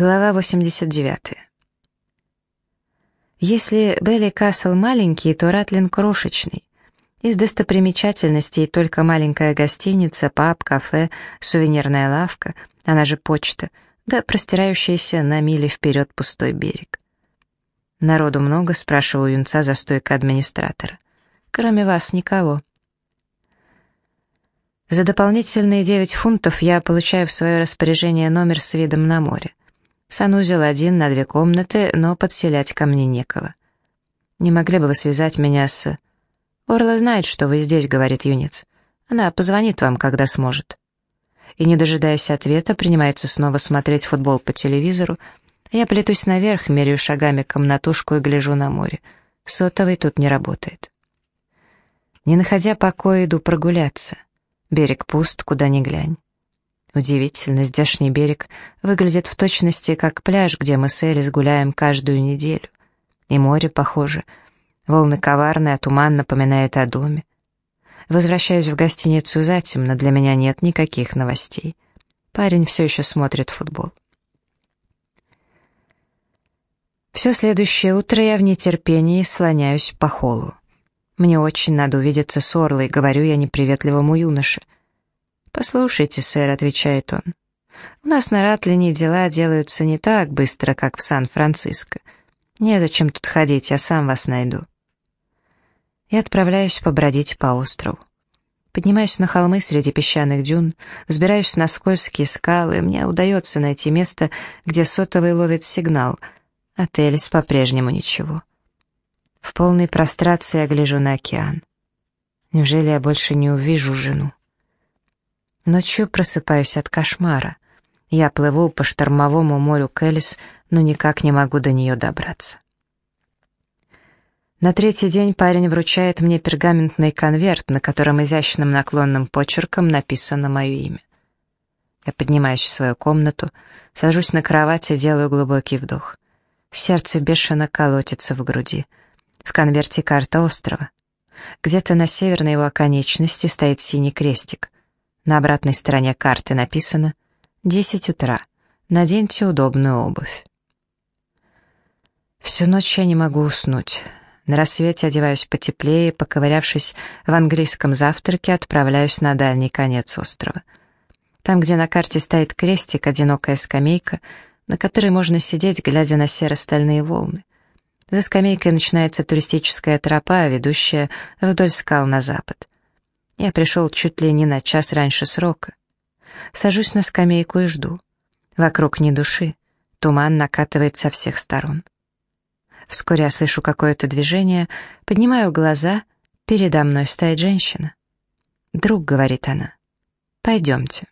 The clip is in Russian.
Глава 89. Если Белли Касл маленький, то Ратлин крошечный. Из достопримечательностей только маленькая гостиница, паб, кафе, сувенирная лавка, она же почта, да простирающийся на мили вперед пустой берег. Народу много, спрашиваю юнца за стойкой администратора. Кроме вас никого. За дополнительные 9 фунтов я получаю в свое распоряжение номер с видом на море. Санузел один на две комнаты, но подселять ко мне некого. Не могли бы вы связать меня с... Орла знает, что вы здесь, говорит юнец. Она позвонит вам, когда сможет. И, не дожидаясь ответа, принимается снова смотреть футбол по телевизору. Я плетусь наверх, меряю шагами комнатушку и гляжу на море. Сотовый тут не работает. Не находя покоя, иду прогуляться. Берег пуст, куда ни глянь. Удивительно, здешний берег выглядит в точности как пляж, где мы с Элис гуляем каждую неделю. И море похоже. Волны коварные, а туман напоминает о доме. Возвращаюсь в гостиницу затемно, для меня нет никаких новостей. Парень все еще смотрит футбол. Все следующее утро я в нетерпении слоняюсь по холлу. Мне очень надо увидеться с Орлой, говорю я неприветливому юноше — «Послушайте, сэр», — отвечает он, — «у нас на Ратлине дела делаются не так быстро, как в Сан-Франциско. Незачем тут ходить, я сам вас найду». И отправляюсь побродить по острову. Поднимаюсь на холмы среди песчаных дюн, взбираюсь на скользкие скалы, мне удается найти место, где сотовый ловит сигнал. Отель с по-прежнему ничего. В полной прострации я гляжу на океан. Неужели я больше не увижу жену? Ночью просыпаюсь от кошмара. Я плыву по штормовому морю Келлис, но никак не могу до нее добраться. На третий день парень вручает мне пергаментный конверт, на котором изящным наклонным почерком написано мое имя. Я поднимаюсь в свою комнату, сажусь на кровать и делаю глубокий вдох. Сердце бешено колотится в груди. В конверте карта острова. Где-то на северной его оконечности стоит синий крестик. На обратной стороне карты написано «10 утра. Наденьте удобную обувь». Всю ночь я не могу уснуть. На рассвете одеваюсь потеплее, поковырявшись в английском завтраке, отправляюсь на дальний конец острова. Там, где на карте стоит крестик, одинокая скамейка, на которой можно сидеть, глядя на серо-стальные волны. За скамейкой начинается туристическая тропа, ведущая вдоль скал на запад. Я пришел чуть ли не на час раньше срока. Сажусь на скамейку и жду. Вокруг ни души. Туман накатывает со всех сторон. Вскоре я слышу какое-то движение, поднимаю глаза, передо мной стоит женщина. «Друг», — говорит она, — «пойдемте».